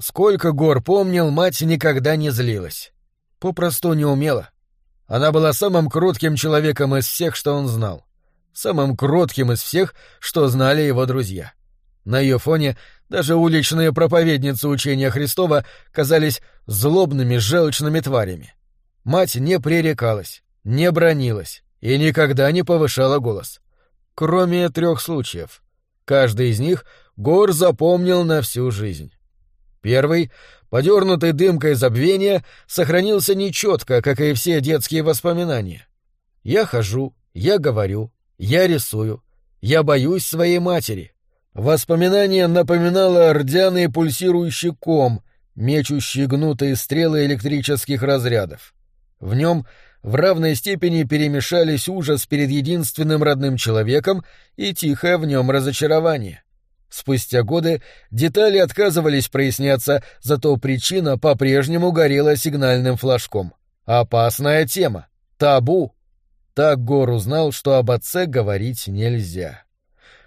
Сколько гор помнил, мать никогда не злилась. Попросту не умела. Она была самым кротким человеком из всех, что он знал. Самым кротким из всех, что знали его друзья. На ее фоне даже уличные проповедницы учения Христова казались злобными, желчными тварями. Мать не пререкалась, не бронилась и никогда не повышала голос. Кроме трех случаев. Каждый из них Гор запомнил на всю жизнь. Первый, подернутый дымкой забвения, сохранился нечетко, как и все детские воспоминания. Я хожу, я говорю, я рисую, я боюсь своей матери. Воспоминание напоминало рдяный пульсирующий ком, мечущий гнутые стрелы электрических разрядов. В нем в равной степени перемешались ужас перед единственным родным человеком и тихое в нем разочарование. Спустя годы детали отказывались проясняться, зато причина по-прежнему горела сигнальным флажком. Опасная тема. Табу. Так Гор узнал, что об отце говорить нельзя.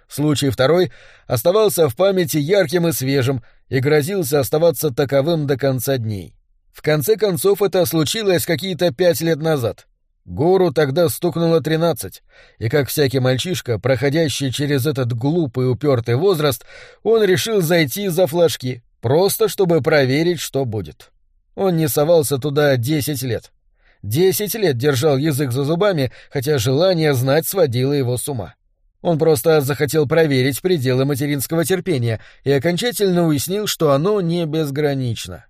Случай второй оставался в памяти ярким и свежим и грозился оставаться таковым до конца дней. В конце концов, это случилось какие-то пять лет назад. Гору тогда стукнуло тринадцать, и как всякий мальчишка, проходящий через этот глупый упертый возраст, он решил зайти за флажки, просто чтобы проверить, что будет. Он не совался туда десять лет. Десять лет держал язык за зубами, хотя желание знать сводило его с ума. Он просто захотел проверить пределы материнского терпения и окончательно уяснил, что оно не безгранично.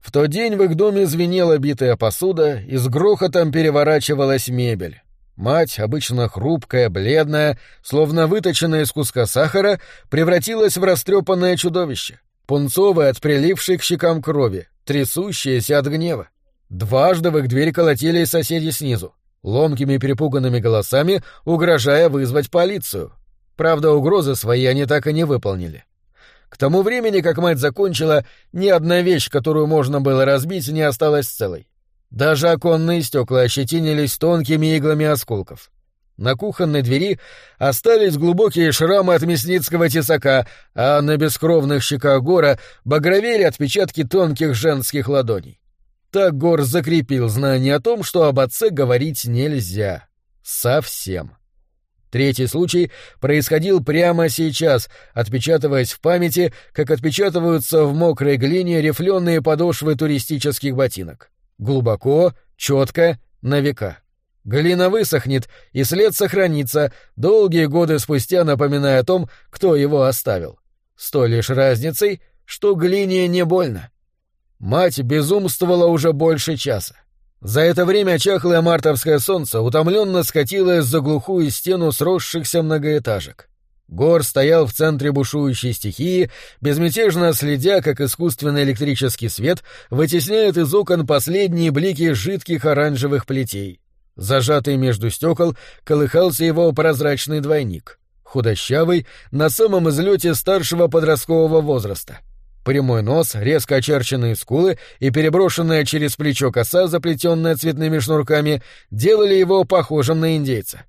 В тот день в их доме звенела битая посуда, и с грохотом переворачивалась мебель. Мать, обычно хрупкая, бледная, словно выточенная из куска сахара, превратилась в растрепанное чудовище, пунцовое от прилившей к щекам крови, трясущееся от гнева. Дважды в их дверь колотили соседи снизу, ломкими перепуганными голосами, угрожая вызвать полицию. Правда, угрозы свои они так и не выполнили. К тому времени, как мать закончила, ни одна вещь, которую можно было разбить, не осталась целой. Даже оконные стекла ощетинились тонкими иглами осколков. На кухонной двери остались глубокие шрамы от мясницкого тесака, а на бескровных щеках Гора багровели отпечатки тонких женских ладоней. Так Гор закрепил знание о том, что об отце говорить нельзя. Совсем. Третий случай происходил прямо сейчас, отпечатываясь в памяти, как отпечатываются в мокрой глине рифленые подошвы туристических ботинок. Глубоко, четко, на века. Глина высохнет, и след сохранится, долгие годы спустя напоминая о том, кто его оставил. С той лишь разницей, что глине не больно. Мать безумствовала уже больше часа. За это время чахлое мартовское солнце утомленно скатилось за глухую стену сросшихся многоэтажек. Гор стоял в центре бушующей стихии, безмятежно следя, как искусственный электрический свет вытесняет из окон последние блики жидких оранжевых плетей. Зажатый между стекол колыхался его прозрачный двойник, худощавый, на самом излете старшего подросткового возраста — Прямой нос, резко очерченные скулы и переброшенная через плечо коса, заплетенная цветными шнурками, делали его похожим на индейца.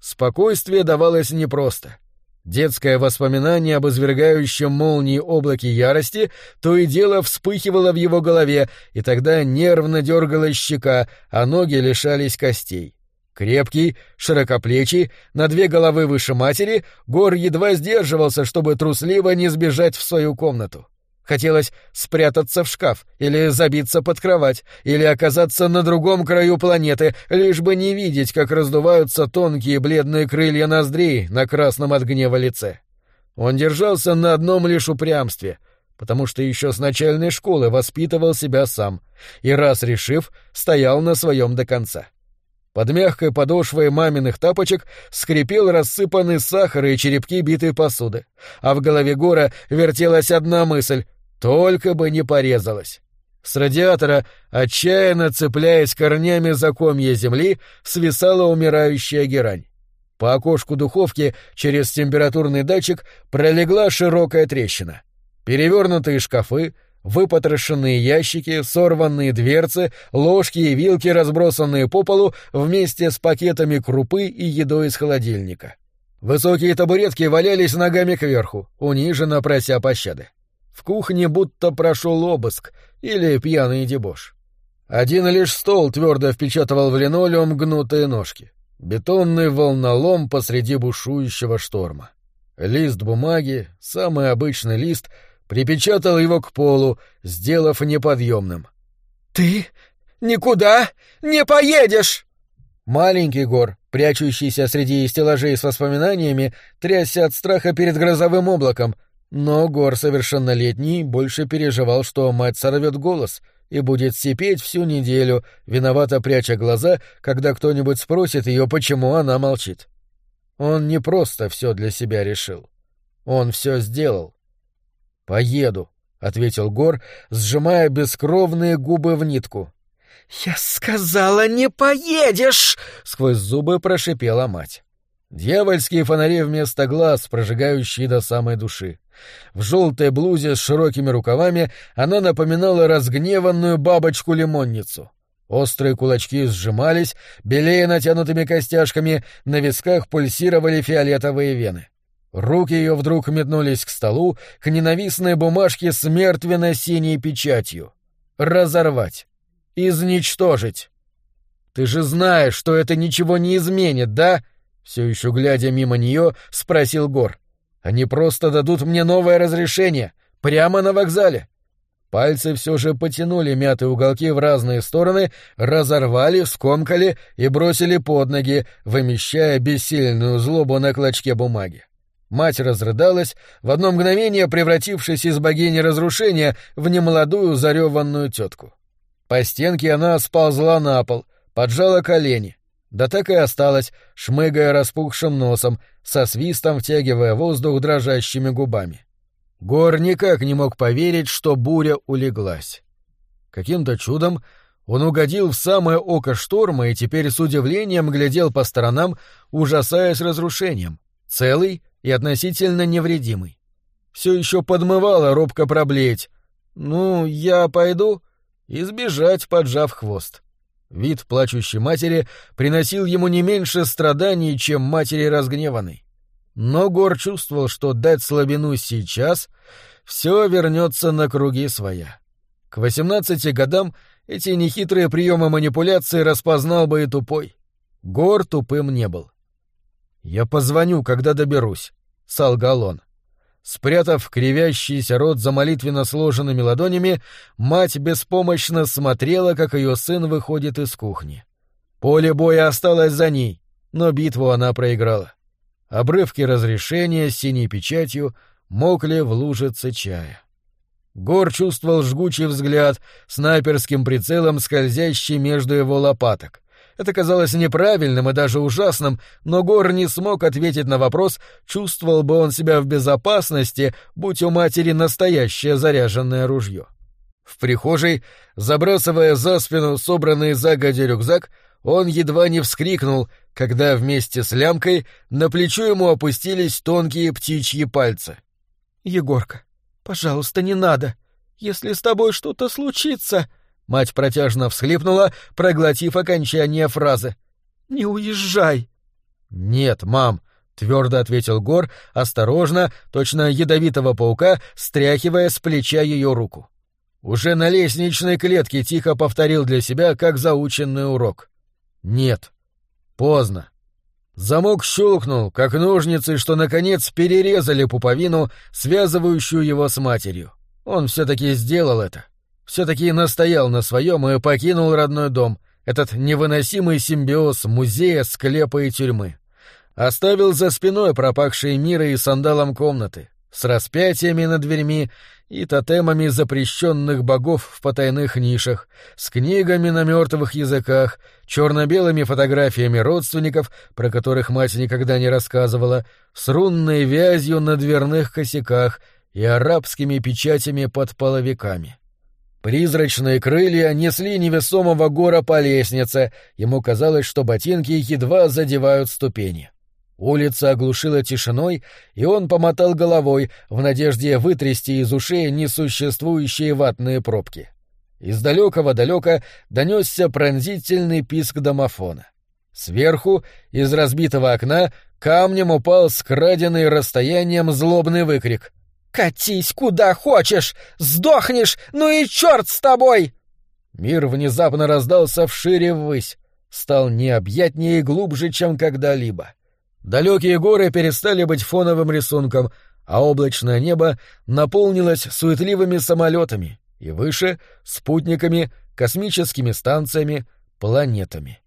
Спокойствие давалось непросто. Детское воспоминание об извергающем молнии облаке ярости то и дело вспыхивало в его голове, и тогда нервно дергалась щека, а ноги лишались костей. Крепкий, широкоплечий, на две головы выше матери, Гор едва сдерживался, чтобы трусливо не сбежать в свою комнату. Хотелось спрятаться в шкаф, или забиться под кровать, или оказаться на другом краю планеты, лишь бы не видеть, как раздуваются тонкие бледные крылья ноздрей на красном от гнева лице. Он держался на одном лишь упрямстве, потому что еще с начальной школы воспитывал себя сам, и раз решив, стоял на своем до конца. Под мягкой подошвой маминых тапочек скрипел рассыпанный сахар и черепки битой посуды, а в голове Гора вертелась одна мысль только бы не порезалась. С радиатора, отчаянно цепляясь корнями за комья земли, свисала умирающая герань. По окошку духовки через температурный датчик пролегла широкая трещина. Перевернутые шкафы, выпотрошенные ящики, сорванные дверцы, ложки и вилки, разбросанные по полу вместе с пакетами крупы и едой из холодильника. Высокие табуретки валялись ногами кверху, униженно прося пощады. В кухне будто прошел обыск или пьяный дебош. Один лишь стол твердо впечатывал в линолеум гнутые ножки. Бетонный волнолом посреди бушующего шторма. Лист бумаги, самый обычный лист, припечатал его к полу, сделав неподъемным. «Ты никуда не поедешь!» Маленький гор, прячущийся среди стеллажей с воспоминаниями, трясся от страха перед грозовым облаком, но Гор совершеннолетний больше переживал, что мать сорвет голос и будет сипеть всю неделю, виновато пряча глаза, когда кто-нибудь спросит ее, почему она молчит. Он не просто все для себя решил. Он все сделал. «Поеду», — ответил Гор, сжимая бескровные губы в нитку. «Я сказала, не поедешь!» — сквозь зубы прошипела мать. Дьявольские фонари вместо глаз, прожигающие до самой души. В желтой блузе с широкими рукавами она напоминала разгневанную бабочку-лимонницу. Острые кулачки сжимались, белее натянутыми костяшками, на висках пульсировали фиолетовые вены. Руки ее вдруг метнулись к столу, к ненавистной бумажке с мертвенно-синей печатью. Разорвать. Изничтожить. «Ты же знаешь, что это ничего не изменит, да?» Все еще глядя мимо нее, спросил Гор. «Они просто дадут мне новое разрешение. Прямо на вокзале. Пальцы все же потянули мятые уголки в разные стороны, разорвали, скомкали и бросили под ноги, вымещая бессильную злобу на клочке бумаги. Мать разрыдалась, в одно мгновение превратившись из богини разрушения в немолодую зареванную тетку. По стенке она сползла на пол, поджала колени. Да так и осталась, шмыгая распухшим носом, со свистом втягивая воздух дрожащими губами. Гор никак не мог поверить, что буря улеглась. Каким-то чудом он угодил в самое око шторма и теперь с удивлением глядел по сторонам, ужасаясь разрушением, целый и относительно невредимый. Все еще подмывало робко проблеять. «Ну, я пойду?» и сбежать, поджав хвост. Вид плачущей матери приносил ему не меньше страданий, чем матери разгневанной. Но Гор чувствовал, что дать слабину сейчас — все вернется на круги своя. К восемнадцати годам эти нехитрые приемы манипуляции распознал бы и тупой. Гор тупым не был. «Я позвоню, когда доберусь», — солгал он. Спрятав кривящийся рот за молитвенно сложенными ладонями, мать беспомощно смотрела, как ее сын выходит из кухни. Поле боя осталось за ней, но битву она проиграла. Обрывки разрешения с синей печатью мокли в лужице чая. Гор чувствовал жгучий взгляд, снайперским прицелом скользящий между его лопаток. Это казалось неправильным и даже ужасным, но Гор не смог ответить на вопрос, чувствовал бы он себя в безопасности, будь у матери настоящее заряженное ружье. В прихожей, забрасывая за спину собранный загоди рюкзак, он едва не вскрикнул, когда вместе с лямкой на плечо ему опустились тонкие птичьи пальцы. «Егорка, пожалуйста, не надо. Если с тобой что-то случится...» Мать протяжно всхлипнула, проглотив окончание фразы. «Не уезжай!» «Нет, мам», — твердо ответил Гор, осторожно, точно ядовитого паука, стряхивая с плеча ее руку. Уже на лестничной клетке тихо повторил для себя, как заученный урок. Нет. Поздно. Замок щелкнул, как ножницы, что, наконец, перерезали пуповину, связывающую его с матерью. Он все-таки сделал это. Все-таки настоял на своем и покинул родной дом, этот невыносимый симбиоз музея, склепа и тюрьмы. Оставил за спиной пропахшие мира и сандалом комнаты, с распятиями над дверьми и тотемами запрещенных богов в потайных нишах, с книгами на мертвых языках, черно-белыми фотографиями родственников, про которых мать никогда не рассказывала, с рунной вязью на дверных косяках и арабскими печатями под половиками. Призрачные крылья несли невесомого гора по лестнице, ему казалось, что ботинки едва задевают ступени. Улица оглушила тишиной, и он помотал головой в надежде вытрясти из ушей несуществующие ватные пробки. Из далекого далека донесся пронзительный писк домофона. Сверху, из разбитого окна, камнем упал скраденный расстоянием злобный выкрик. «Катись куда хочешь! Сдохнешь! Ну и черт с тобой!» Мир внезапно раздался вшире ввысь, стал необъятнее и глубже, чем когда-либо. Далекие горы перестали быть фоновым рисунком, а облачное небо наполнилось суетливыми самолетами и выше — спутниками, космическими станциями, планетами.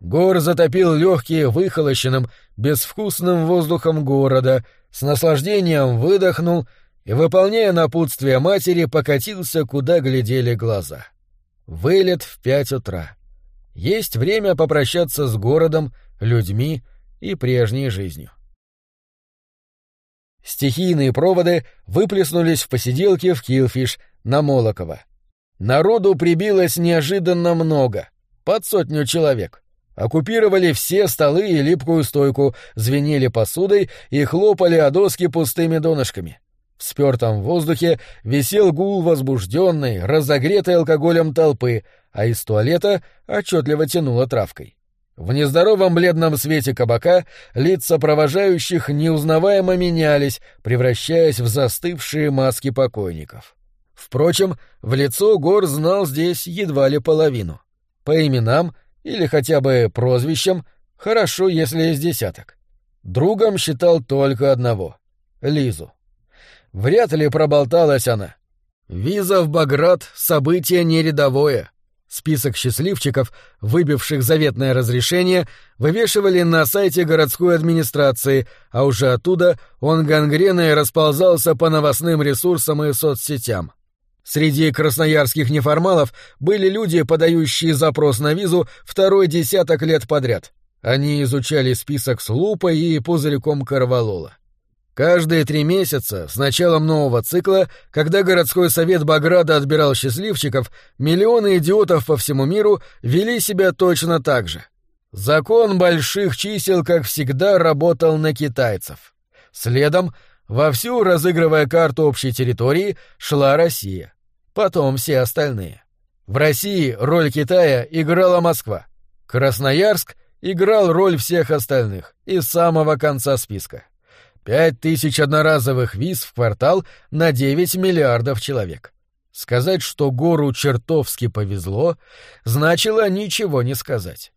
Гор затопил легкие выхолощенным, безвкусным воздухом города, с наслаждением выдохнул и, выполняя напутствие матери, покатился, куда глядели глаза. Вылет в пять утра. Есть время попрощаться с городом, людьми и прежней жизнью. Стихийные проводы выплеснулись в посиделке в Килфиш на Молокова. Народу прибилось неожиданно много, под сотню человек. Оккупировали все столы и липкую стойку, звенели посудой и хлопали о доски пустыми донышками. В спертом воздухе висел гул возбужденной, разогретой алкоголем толпы, а из туалета отчетливо тянуло травкой. В нездоровом бледном свете кабака лица провожающих неузнаваемо менялись, превращаясь в застывшие маски покойников. Впрочем, в лицо Гор знал здесь едва ли половину. По именам или хотя бы прозвищам хорошо, если есть десяток. Другом считал только одного — Лизу. Вряд ли проболталась она. Виза в Баграт — событие нерядовое. Список счастливчиков, выбивших заветное разрешение, вывешивали на сайте городской администрации, а уже оттуда он гангреной расползался по новостным ресурсам и соцсетям. Среди красноярских неформалов были люди, подающие запрос на визу второй десяток лет подряд. Они изучали список с лупой и пузырьком корвалола. Каждые три месяца, с началом нового цикла, когда городской совет Баграда отбирал счастливчиков, миллионы идиотов по всему миру вели себя точно так же. Закон больших чисел, как всегда, работал на китайцев. Следом, вовсю разыгрывая карту общей территории, шла Россия. Потом все остальные. В России роль Китая играла Москва. Красноярск играл роль всех остальных, из самого конца списка. Пять тысяч одноразовых виз в квартал на 9 миллиардов человек. Сказать, что гору чертовски повезло, значило ничего не сказать.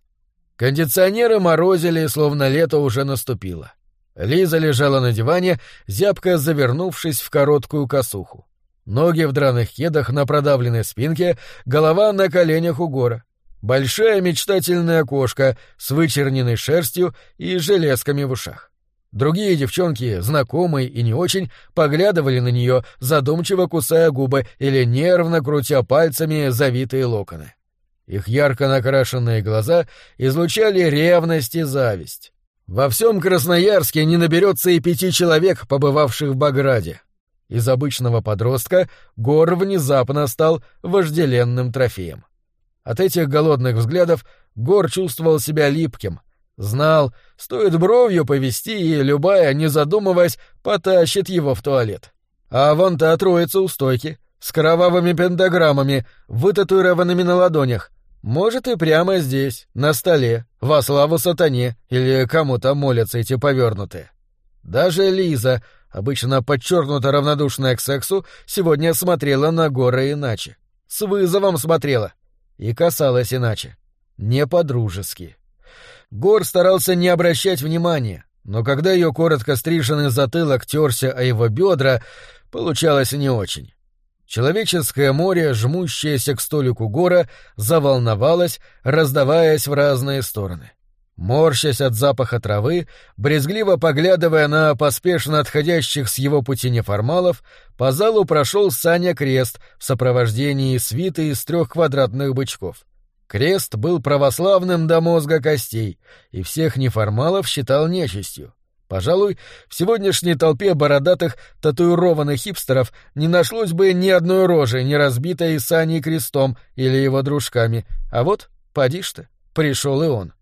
Кондиционеры морозили, словно лето уже наступило. Лиза лежала на диване, зябко завернувшись в короткую косуху. Ноги в драных кедах на продавленной спинке, голова на коленях у гора. Большая мечтательная кошка с вычерненной шерстью и железками в ушах. Другие девчонки, знакомые и не очень, поглядывали на нее, задумчиво кусая губы или нервно крутя пальцами завитые локоны. Их ярко накрашенные глаза излучали ревность и зависть. Во всем Красноярске не наберется и пяти человек, побывавших в Баграде. Из обычного подростка Гор внезапно стал вожделенным трофеем. От этих голодных взглядов Гор чувствовал себя липким, Знал, стоит бровью повести, и любая, не задумываясь, потащит его в туалет. А вон та троица у стойки, с кровавыми пентаграммами, вытатуированными на ладонях. Может, и прямо здесь, на столе, во славу сатане, или кому-то молятся эти повернутые. Даже Лиза, обычно подчеркнуто равнодушная к сексу, сегодня смотрела на горы иначе. С вызовом смотрела. И касалась иначе. Не по-дружески. Гор старался не обращать внимания, но когда ее коротко стриженный затылок терся о его бедра, получалось не очень. Человеческое море, жмущееся к столику гора, заволновалось, раздаваясь в разные стороны. Морщась от запаха травы, брезгливо поглядывая на поспешно отходящих с его пути неформалов, по залу прошел Саня Крест в сопровождении свиты из трех квадратных бычков. Крест был православным до мозга костей и всех неформалов считал нечистью. Пожалуй, в сегодняшней толпе бородатых татуированных хипстеров не нашлось бы ни одной рожи, не разбитой Саней крестом или его дружками. А вот, поди ж ты, пришел и он.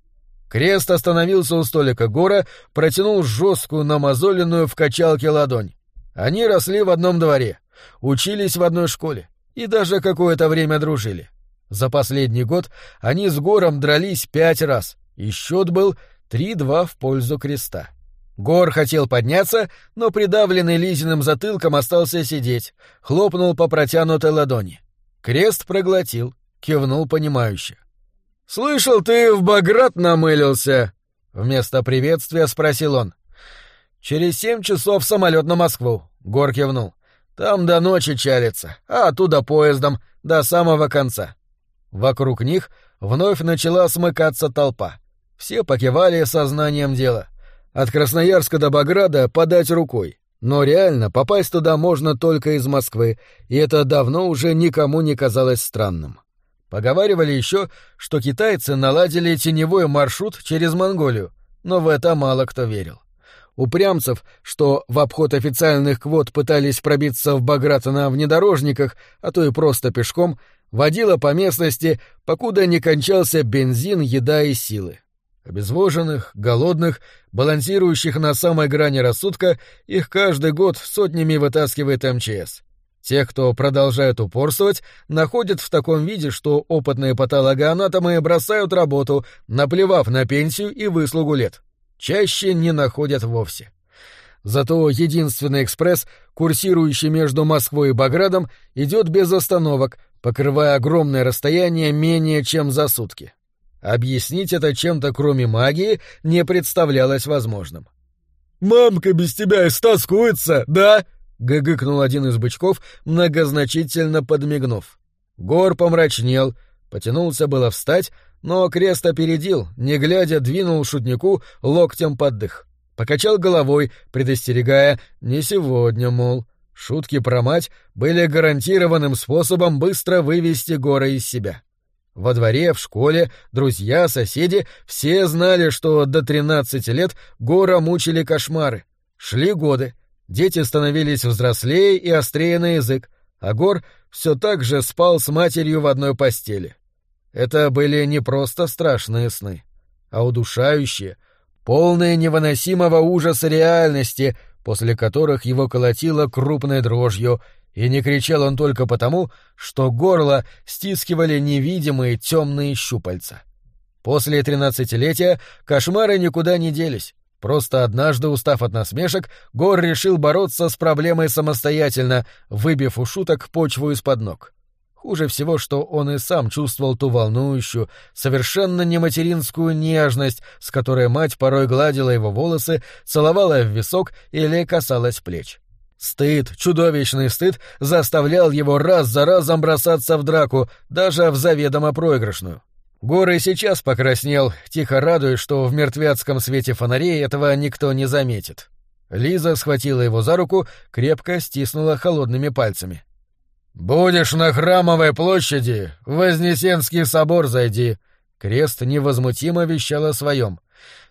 Крест остановился у столика Гора, протянул жесткую намазоленную в качалке ладонь. Они росли в одном дворе, учились в одной школе и даже какое-то время дружили. За последний год они с Гором дрались пять раз, и счет был 3-2 в пользу креста. Гор хотел подняться, но придавленный Лизиным затылком остался сидеть, хлопнул по протянутой ладони. Крест проглотил, кивнул понимающе. «Слышал, ты в Баграт намылился?» Вместо приветствия спросил он. «Через семь часов самолет на Москву», — Гор кивнул. «Там до ночи чалится, а оттуда поездом, до самого конца». Вокруг них вновь начала смыкаться толпа. Все покивали сознанием дела. От Красноярска до Баграда подать рукой. Но реально попасть туда можно только из Москвы, и это давно уже никому не казалось странным. Поговаривали еще, что китайцы наладили теневой маршрут через Монголию, но в это мало кто верил. Упрямцев, что в обход официальных квот пытались пробиться в Баграт на внедорожниках, а то и просто пешком, водила по местности, покуда не кончался бензин, еда и силы. Обезвоженных, голодных, балансирующих на самой грани рассудка, их каждый год сотнями вытаскивает МЧС. Тех, кто продолжает упорствовать, находят в таком виде, что опытные патологоанатомы бросают работу, наплевав на пенсию и выслугу лет. Чаще не находят вовсе. Зато единственный экспресс, курсирующий между Москвой и Баградом, идет без остановок, покрывая огромное расстояние менее чем за сутки. Объяснить это чем-то кроме магии не представлялось возможным. «Мамка без тебя истаскуется, да?» — гыгыкнул один из бычков, многозначительно подмигнув. Гор помрачнел, потянулся было встать, но крест опередил, не глядя, двинул шутнику локтем под дых. Покачал головой, предостерегая «не сегодня, мол». Шутки про мать были гарантированным способом быстро вывести Гора из себя. Во дворе, в школе, друзья, соседи — все знали, что до 13 лет Гора мучили кошмары. Шли годы, дети становились взрослее и острее на язык, а Гор все так же спал с матерью в одной постели. Это были не просто страшные сны, а удушающие, полные невыносимого ужаса реальности, после которых его колотило крупной дрожью, и не кричал он только потому, что горло стискивали невидимые темные щупальца. После тринадцатилетия кошмары никуда не делись. Просто однажды, устав от насмешек, Гор решил бороться с проблемой самостоятельно, выбив у шуток почву из-под ног. Хуже всего, что он и сам чувствовал ту волнующую, совершенно нематеринскую нежность, с которой мать порой гладила его волосы, целовала в висок или касалась плеч. Стыд, чудовищный стыд, заставлял его раз за разом бросаться в драку, даже в заведомо проигрышную. Горы сейчас покраснел, тихо радуясь, что в мертвецком свете фонарей этого никто не заметит. Лиза схватила его за руку, крепко стиснула холодными пальцами. «Будешь на Храмовой площади, в Вознесенский собор зайди», — крест невозмутимо вещал о своем.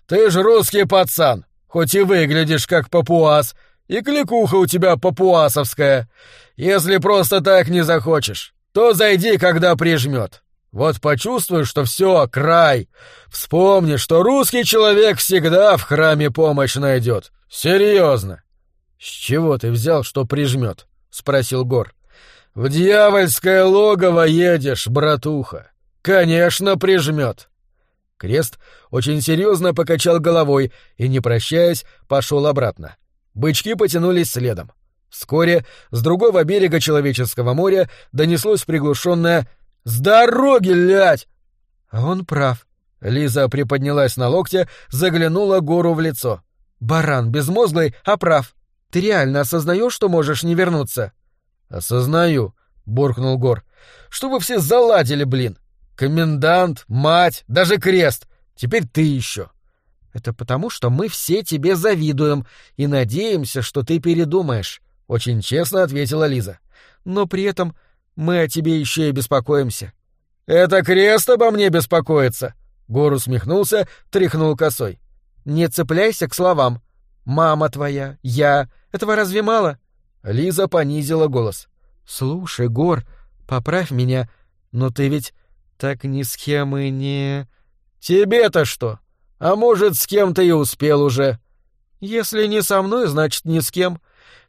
«Ты ж русский пацан, хоть и выглядишь как папуас, и кликуха у тебя папуасовская. Если просто так не захочешь, то зайди, когда прижмет. Вот почувствуешь, что все, край. Вспомни, что русский человек всегда в храме помощь найдет. Серьезно. С чего ты взял, что прижмет? спросил Гор. В дьявольское логово едешь, братуха. Конечно, прижмет. Крест очень серьезно покачал головой и, не прощаясь, пошел обратно. Бычки потянулись следом. Вскоре с другого берега Человеческого моря донеслось приглушенное «С дороги, лять!» А он прав. Лиза приподнялась на локте, заглянула гору в лицо. «Баран безмозглый, а прав. Ты реально осознаешь, что можешь не вернуться?» «Осознаю», — буркнул Гор. «Что вы все заладили, блин? Комендант, мать, даже крест. Теперь ты еще. Это потому, что мы все тебе завидуем и надеемся, что ты передумаешь, очень честно ответила Лиза. Но при этом мы о тебе еще и беспокоимся. Это крест обо мне беспокоится. Гор усмехнулся, тряхнул косой. Не цепляйся к словам. Мама твоя, я. Этого разве мало? Лиза понизила голос. Слушай, Гор, поправь меня, но ты ведь так ни с кем и не... Тебе-то что? А может, с кем-то и успел уже. Если не со мной, значит, ни с кем.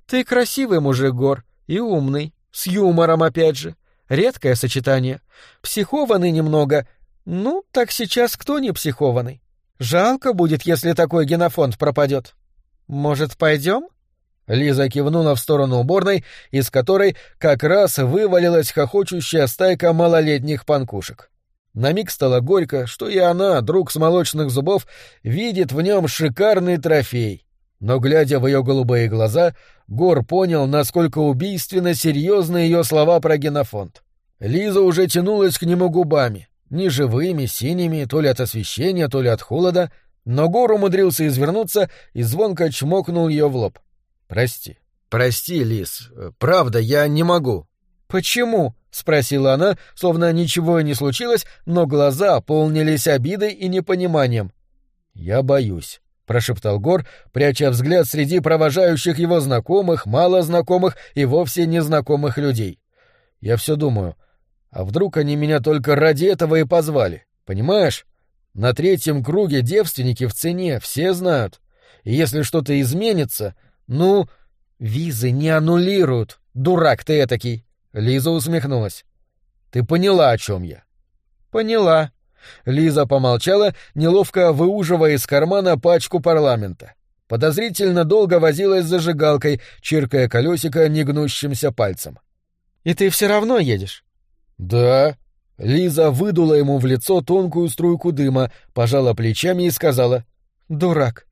Ты красивый мужик, Гор, и умный, с юмором опять же. Редкое сочетание. Психованный немного. Ну, так сейчас кто не психованный? Жалко будет, если такой генофонд пропадет. Может, пойдем? Лиза кивнула в сторону уборной, из которой как раз вывалилась хохочущая стайка малолетних панкушек. На миг стало горько, что и она, друг с молочных зубов, видит в нем шикарный трофей. Но, глядя в ее голубые глаза, Гор понял, насколько убийственно серьезны ее слова про генофонд. Лиза уже тянулась к нему губами, не синими, то ли от освещения, то ли от холода, но Гор умудрился извернуться и звонко чмокнул ее в лоб. «Прости. Прости, Лиз. Правда, я не могу». «Почему?» — спросила она, словно ничего и не случилось, но глаза полнились обидой и непониманием. «Я боюсь», — прошептал Гор, пряча взгляд среди провожающих его знакомых, мало знакомых и вовсе незнакомых людей. «Я все думаю, а вдруг они меня только ради этого и позвали, понимаешь? На третьем круге девственники в цене, все знают. И если что-то изменится, ну, визы не аннулируют, дурак ты этакий. Лиза усмехнулась. Ты поняла, о чем я? Поняла. Лиза помолчала, неловко выуживая из кармана пачку парламента. Подозрительно долго возилась с зажигалкой, чиркая колесико негнущимся пальцем. «И ты все равно едешь?» «Да». Лиза выдула ему в лицо тонкую струйку дыма, пожала плечами и сказала. «Дурак.